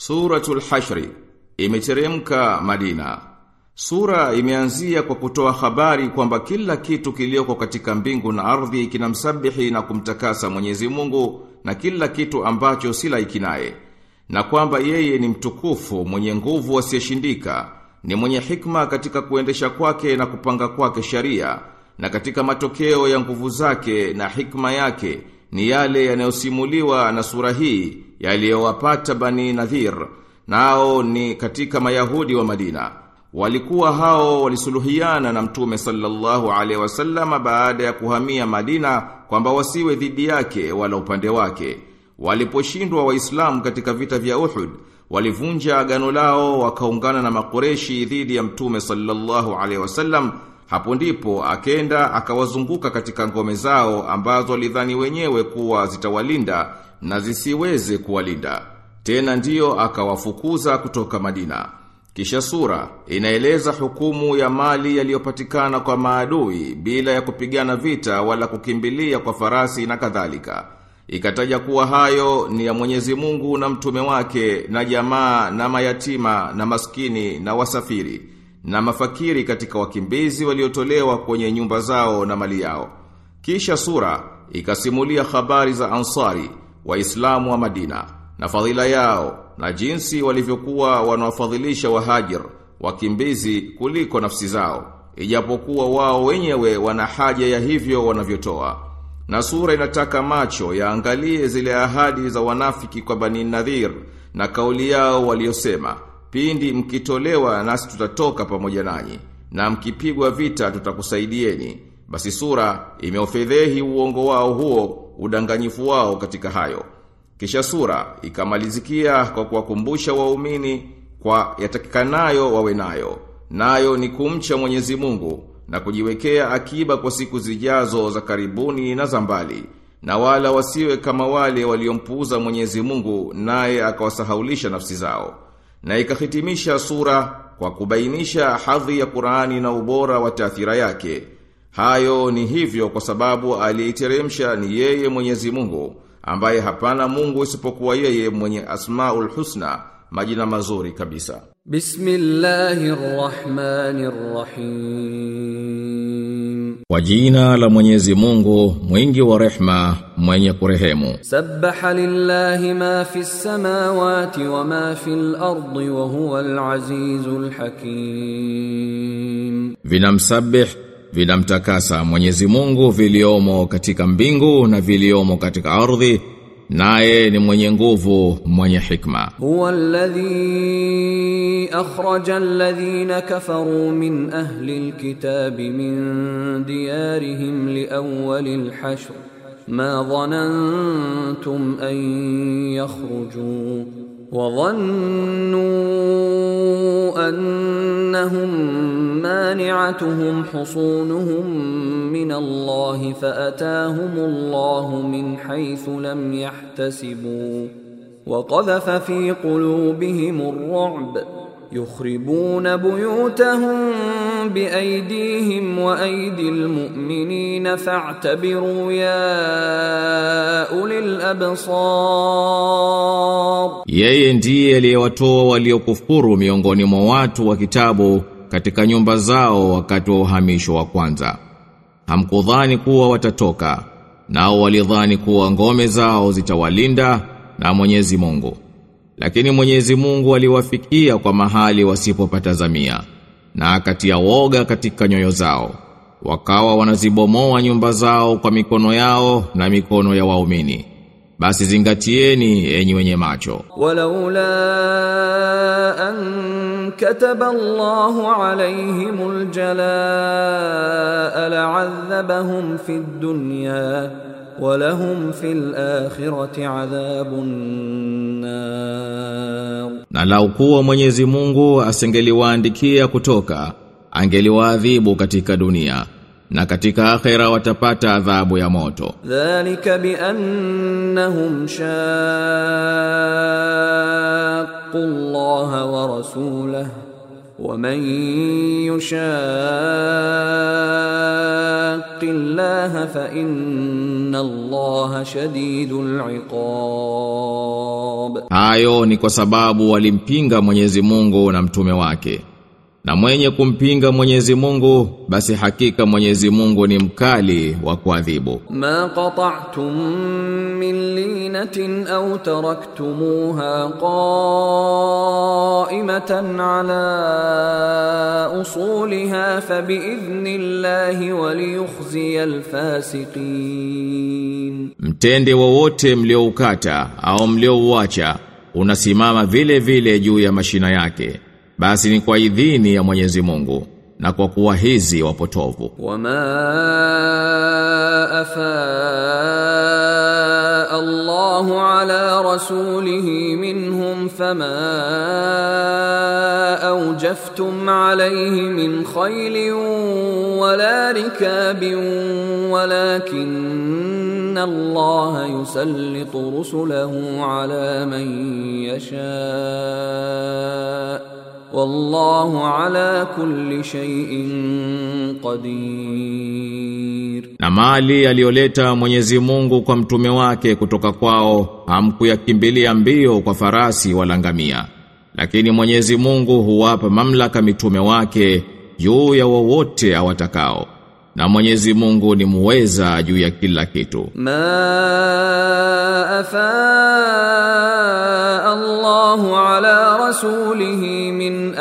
Suratul Hashri imeteremka Madina. Sura imeanzia kwa kutoa habari kwamba kila kitu kilioko katika mbingu na ardhi kinamsabihi na kumtakasa Mwenyezi Mungu na kila kitu ambacho si laiki. Na kwamba yeye ni mtukufu, mwenye nguvu asiyeshindika, ni mwenye hikma katika kuendesha kwake na kupanga kwake sharia, na katika matokeo ya nguvu zake na hikma yake ni yale yanayosimuliwa na sura hii yaliyowapata Bani Nadhir nao ni katika Mayahudi wa Madina. Walikuwa hao walisuluhiana na Mtume sallallahu alaihi wasallam baada ya kuhamia Madina kwamba wasiwe dhidi yake wala upande wake. Waliposhindwa Waislamu katika vita vya Uhud, walivunja agano lao wakaungana na Makureshi dhidi ya Mtume sallallahu alaihi wasallam. Hapo ndipo akenda akawazunguka katika ngome zao ambazo walidhani wenyewe kuwa zitawalinda na zisiweze kuwalinda. Tena ndiyo akawafukuza kutoka Madina. Kisha sura inaeleza hukumu ya mali yaliyopatikana kwa maadui bila ya kupigana vita wala kukimbilia kwa farasi na kadhalika. Ikataja kuwa hayo ni ya Mwenyezi Mungu na mtume wake na jamaa na mayatima na maskini na wasafiri na mafakiri katika wakimbizi waliotolewa kwenye nyumba zao na mali yao. Kisha sura ikasimulia habari za Ansari, Waislamu wa Madina na fadhila yao na jinsi walivyokuwa wanawafadhilisha wahajir wakimbizi kuliko nafsi zao ijapokuwa wao wenyewe wana haja ya hivyo wanavyotoa. Na sura inataka macho yaangalie zile ahadi za wanafiki kwa Bani Nadhir na kauli yao waliosema pindi mkitolewa nasi tutatoka pamoja nanyi na mkipigwa vita tutakusaidieni. Basi sura imeofedhehi uongo wao huo udanganyifu wao katika hayo kisha sura ikamalizikia kwa kuwakumbusha waumini kwa yatakikanayo wawe nayo. Nayo ni kumcha Mwenyezi Mungu na kujiwekea akiba kwa siku zijazo za karibuni na za mbali. Na wala wasiwe kama wale waliompuuza Mwenyezi Mungu naye akawasahaulisha nafsi zao. Na ikahitimisha sura kwa kubainisha hadhi ya Qur'ani na ubora wa taathira yake. Hayo ni hivyo kwa sababu aliiteremsha ni yeye Mwenyezi Mungu ambaye hapana Mungu isipokuwa yeye mwenye Asmaul Husna, majina mazuri kabisa. Bismillahirrahmanirrahim. Kwa jina la Mwenyezi Mungu, mwingi wa rehma, mwenye kurehemu. Sabbaha lillahi ma fis samawati wa ma fil ardi wa huwa al-azizul hakim. Vinamsabih vinamtakasa Mwenyezi Mungu viliomo katika mbingu na viliomo katika ardhi naye ni mwenye nguvu mwenye hikma. Huwa alladhi akhraja alladhina kafaru min ahli alkitabi min diyarihim liawwal alhashr ma dhanantum an yakhruju وظنوا أنهم مانعتهم حصونهم من الله فأتاهم الله من حيث لم يحتسبوا وقذف في قلوبهم الرعب yukhribuna buyutahum biaydihim wa aydil mu'minina fa'tabiru ya ulil absar, yeye ndiye aliyewatoa waliokufuru miongoni mwa watu wa kitabu katika nyumba zao wakati wa uhamisho wa kwanza. Hamkudhani kuwa watatoka, nao walidhani kuwa ngome zao zitawalinda na Mwenyezi Mungu. Lakini Mwenyezi Mungu aliwafikia kwa mahali wasipopata zamia na akatia woga katika nyoyo zao. Wakawa wanazibomoa nyumba zao kwa mikono yao na mikono ya waumini. Basi zingatieni enyi wenye macho. Walaula an kataba Allahu alayhimul jalaa la'adhabahum fid dunya walahum fil akhirati adhabun nar. Na lau kuwa Mwenyezi Mungu asingeliwaandikia kutoka, angeliwaadhibu katika dunia na katika akhera watapata adhabu ya moto. Dhalika bi annahum shaqqu Allah wa rasulahu ومن يشاق الله فإن الله شديد العقاب Hayo ni kwa sababu walimpinga Mwenyezi Mungu na mtume wake. Na mwenye kumpinga Mwenyezi Mungu basi hakika Mwenyezi Mungu ni mkali wa kuadhibu. Ma qata'tum min linatin aw taraktumuha qa'imatan ala usuliha fa bi'idhnillahi wa liyukhziyal fasiqin. Mtende wowote mlioukata au mlioacha unasimama vile vile juu ya mashina yake basi ni kwa idhini ya Mwenyezi Mungu na kwa kuwa hizi wapotovu. Wama afa Allahu ala rasulihi minhum fama awjaftum alayhi min khaylin wala rikabin walakinna Allaha yusallitu rusulahu ala man yashaa. Wallahu ala kulli shay'in qadir. Na mali aliyoleta Mwenyezi Mungu kwa mtume wake kutoka kwao hamkuyakimbilia mbio kwa farasi wala ngamia. Lakini Mwenyezi Mungu huwapa mamlaka mitume wake juu ya wowote awatakao. Na Mwenyezi Mungu ni muweza juu ya kila kitu. Ma afa Allahu ala rasulihi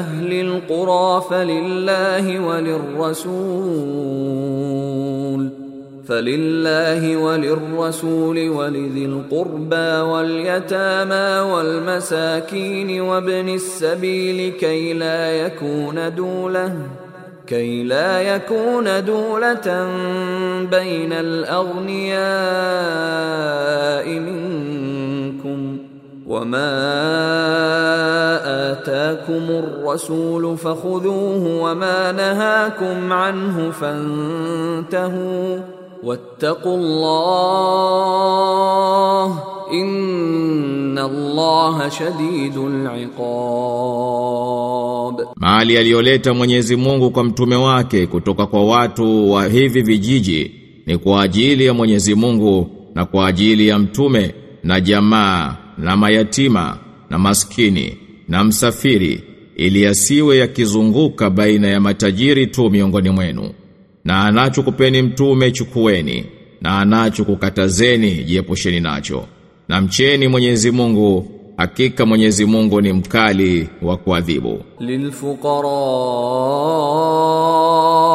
أهل القرى فلله وللرسول فلله وللرسول ولذي القربى واليتامى والمساكين وابن السبيل كي لا يكون دولة كي لا يكون دولة بين الأغنياء منكم. وما آتاكم الرسول فخذوه وما نهاكم عنه فانتهوا واتقوا الله إن الله شديد العقاب Mali aliyoleta Mwenyezi Mungu kwa mtume wake kutoka kwa watu wa hivi vijiji ni kwa ajili ya Mwenyezi Mungu na kwa ajili ya mtume na jamaa na mayatima na maskini na msafiri ili asiwe yakizunguka baina ya matajiri tu miongoni mwenu. Na anachokupeni mtume chukueni na anachokukatazeni jiepusheni nacho. Na mcheni Mwenyezi Mungu hakika Mwenyezi Mungu ni mkali wa kuadhibu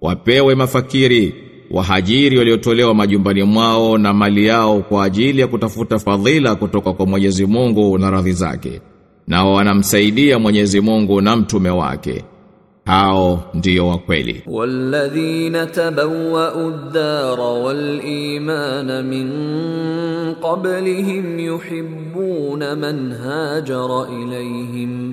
wapewe mafakiri wahajiri waliotolewa majumbani mwao na mali yao kwa ajili ya kutafuta fadhila kutoka kwa Mwenyezi Mungu na radhi zake nao wanamsaidia Mwenyezi Mungu na mtume wake. Hao ndio wa kweli. Walladhina tabawwa'u ad-dara wal min qablihim yuhibbuna man hajara ilayhim.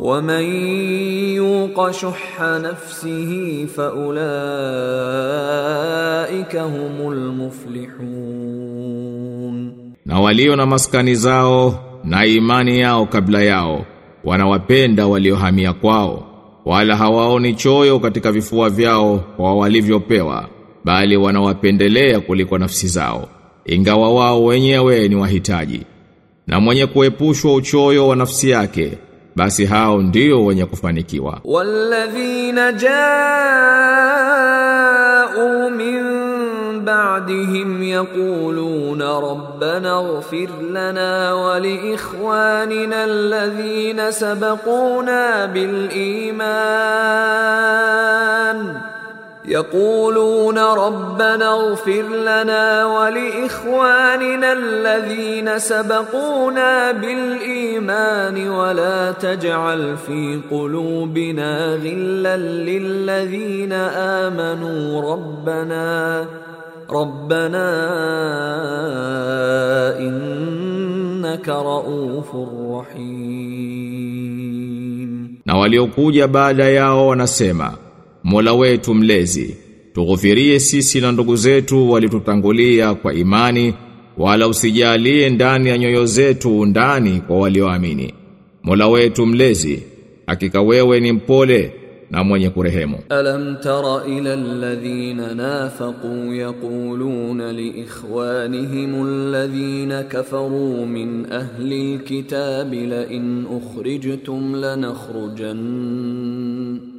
ومن يوق شح نفسه فأولئك هم المفلحون na walio na maskani zao na imani yao kabla yao wanawapenda waliohamia kwao wala hawaoni choyo katika vifua vyao kwa walivyopewa bali wanawapendelea kuliko nafsi zao ingawa wao wenyewe ni wahitaji na mwenye kuepushwa uchoyo wa nafsi yake basi hao ndio wenye kufanikiwa والذين جاءوا من بعد بعدهم يقولون ربنا اغفر لنا ولإخواننا الذين سبقونا بالإيمان يقولون ربنا اغفر لنا ولإخواننا الذين سبقونا بالإيمان ولا تجعل في قلوبنا غلا للذين آمنوا ربنا ربنا إنك رؤوف رحيم. Na waliokuja baada yao wanasema, Mola wetu mlezi tughufirie sisi na ndugu zetu walitutangulia kwa imani wala usijalie ndani ya nyoyo zetu ndani kwa walioamini. Mola wetu mlezi hakika wewe ni mpole na mwenye kurehemu. Alam tara ila alladhina nafaqu yaquluna li ikhwanihim alladhina kafaru min ahli alkitabi la in ukhrijtum lanakhrujanna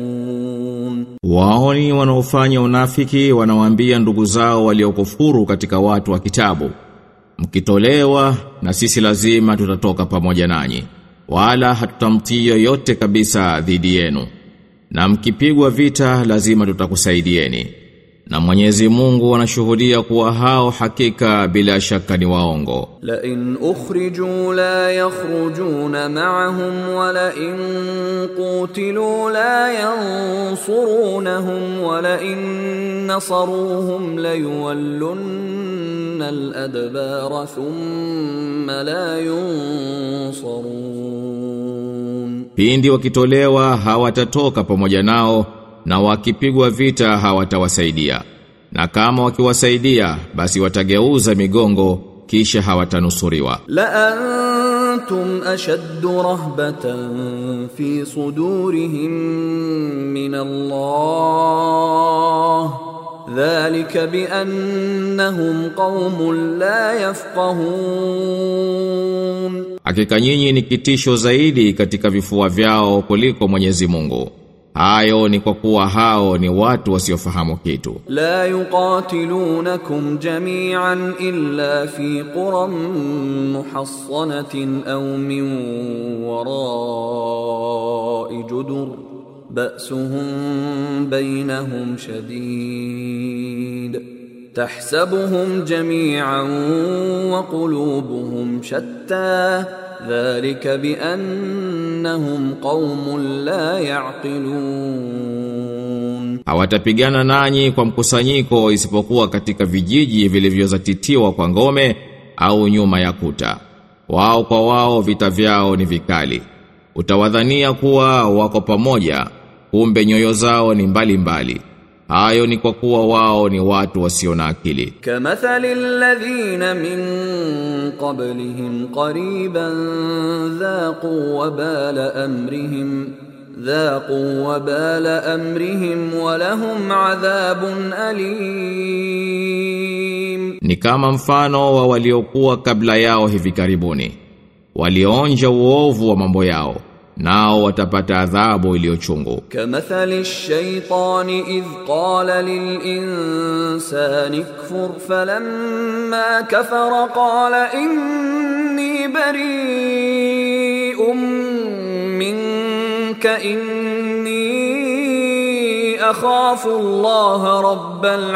Wao ni wanaofanya unafiki wanawaambia ndugu zao waliokufuru katika watu wa kitabu. Mkitolewa na sisi lazima tutatoka pamoja nanyi. Wala hatutamtii yoyote kabisa dhidi yenu. Na mkipigwa vita lazima tutakusaidieni. Na Mwenyezi Mungu anashuhudia kuwa hao hakika bila shaka ni waongo. La in ukhriju la yakhrujuna ma'ahum wa la in qutilu la yansurunahum wa la in nasaruhum la yuwallunna al-adbara thumma la yunsarun, Pindi wakitolewa hawatatoka pamoja nao na wakipigwa vita hawatawasaidia. Na kama wakiwasaidia basi watageuza migongo kisha hawatanusuriwa la antum ashad rahbatan fi sudurihim min Allah. Dhalika bi annahum qaumun la yafqahun. Hakika nyinyi ni kitisho zaidi katika vifua vyao kuliko Mwenyezi Mungu. Hayo ni kwa kuwa hao ni watu wasiofahamu kitu. لا يقاتلونكم جميعا إلا في قرى محصنة أو من وراء جدر بأسهم بينهم شديد تحسبهم جميعا وقلوبهم Dhalika bi annahum qaumun la yaqilun, hawatapigana nanyi kwa mkusanyiko isipokuwa katika vijiji vilivyozatitiwa kwa ngome au nyuma ya kuta. Wao kwa wao vita vyao ni vikali. Utawadhania kuwa wako pamoja, kumbe nyoyo zao ni mbali mbali. Hayo ni kwa kuwa wao ni watu wasio na akili. Kamathali alladhina min qablihim qariban dhaqu wabala amrihim dhaqu wabala amrihim wa lahum adhabun alim. Ni kama mfano wa waliokuwa kabla yao hivi karibuni. Walionja uovu wa mambo yao nao watapata adhabu iliyochungu. Kamathali shaitani idh qala lil insani kfur falamma kafara qala inni bari'un minka inni akhafu Allah rabbal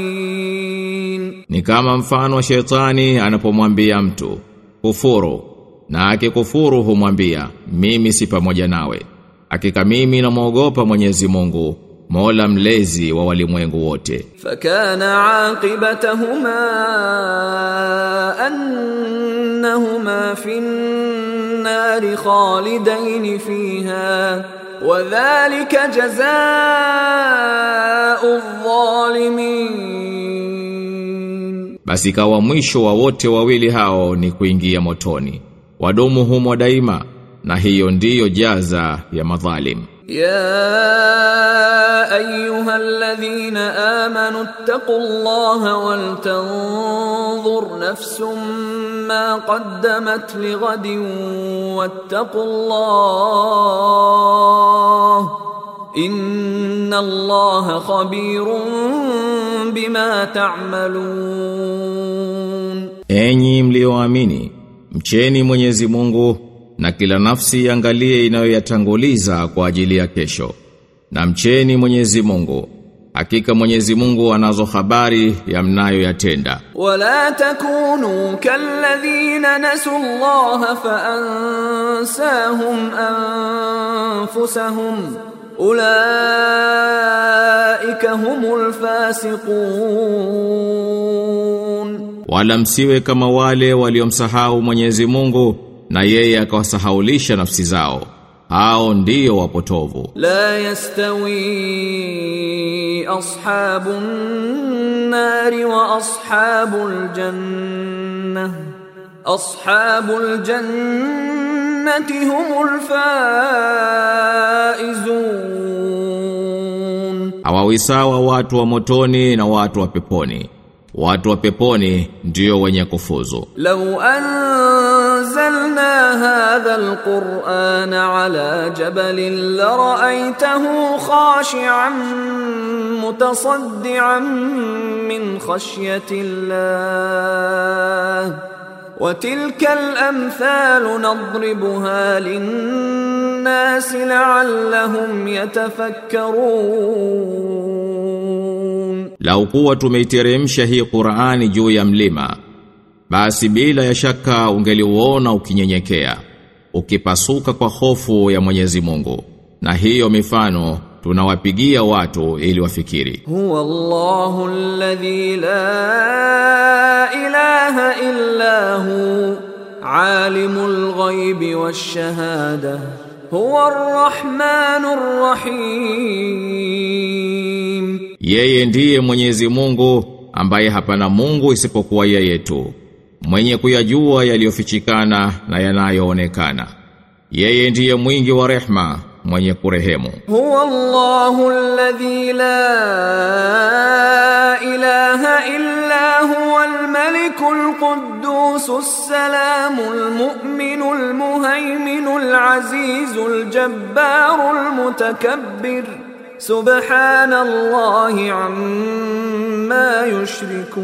alamin. Ni kama mfano wa shaitani anapomwambia mtu kufuru na akikufuru humwambia mimi si pamoja nawe. Hakika mimi namwogopa Mwenyezi Mungu Mola mlezi wa walimwengu wote. Fakana aqibatahuma annahuma finnari khalidain fiha wadhālika jazāu dhalimin basi kawa mwisho wa wote wawili hao ni kuingia motoni. wadumu humo daima na hiyo ndiyo jaza ya madhalim يا ايها الذين امنوا اتقوا الله ولتنظر نفس ما قدمت لغد واتقوا الله ان الله خبير بما تعملون enyi mlioamini mcheni Mwenyezi Mungu na kila nafsi iangalie inayoyatanguliza kwa ajili ya kesho. Na mcheni Mwenyezi Mungu Hakika Mwenyezi Mungu anazo habari ya mnayoyatenda. Wala takunu kalladhina nasu Allah fa ansahum anfusahum ulaika humul fasiqun wala msiwe kama wale waliomsahau Mwenyezi Mungu na yeye akawasahaulisha nafsi zao. Hao ndio wapotovu. La yastawi ashabun nari wa ashabul janna ashabul jannati humul faizun. Hawawi sawa watu wa motoni na watu wa peponi. watu wa peponi ndio wenye kufuzu law anzalna hadha alquran ala jabalin la ra'aytahu khashi'an mutasaddian min khashyati allah وتلك الأمثال نضربها للناس لعلهم يتفكرون la ukuwa tumeiteremsha hii Qur'ani juu ya mlima basi bila ya shaka ungeliuona ukinyenyekea ukipasuka kwa hofu ya Mwenyezi Mungu. Na hiyo mifano tunawapigia watu ili wafikiri. Huwa Allahu alladhi la ilaha illa hu alimul ghaibi washahada huwa arrahmanur rahim. Yeye ndiye Mwenyezi Mungu ambaye hapana Mungu isipokuwa yeye tu. Mwenye kuyajua yaliyofichikana na yanayoonekana. Yeye ndiye mwingi wa rehma, mwenye kurehemu. Huwa Allahu alladhi la ilaha illa huwa al-maliku al-quddusu as-salamu al-mu'minu mutakabbir subhanallahi amma yushrikun.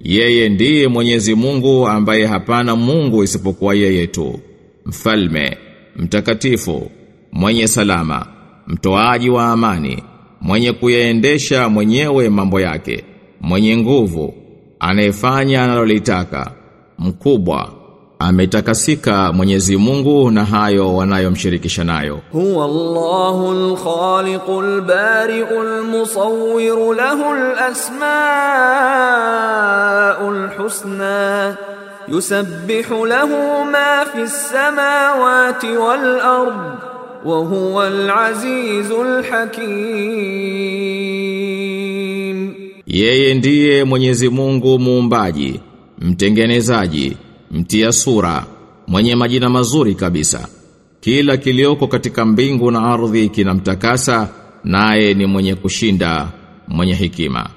Yeye ndiye Mwenyezi Mungu ambaye hapana Mungu isipokuwa yeye tu. Mfalme mtakatifu mwenye salama mtoaji wa amani mwenye kuyaendesha mwenyewe mambo yake mwenye nguvu anayefanya analolitaka mkubwa ametakasika Mwenyezi Mungu na hayo wanayomshirikisha nayo. Huwa Allahu al-khaliqul Bari'ul Musawwir lahul Asmaul Husna yusabbihu lahu ma fis samawati wal ard wa huwal azizul hakim. Yeye ndiye Mwenyezi Mungu muumbaji, mtengenezaji mtia sura, mwenye majina mazuri kabisa. Kila kilioko katika mbingu na ardhi kinamtakasa, naye ni mwenye kushinda, mwenye hikima.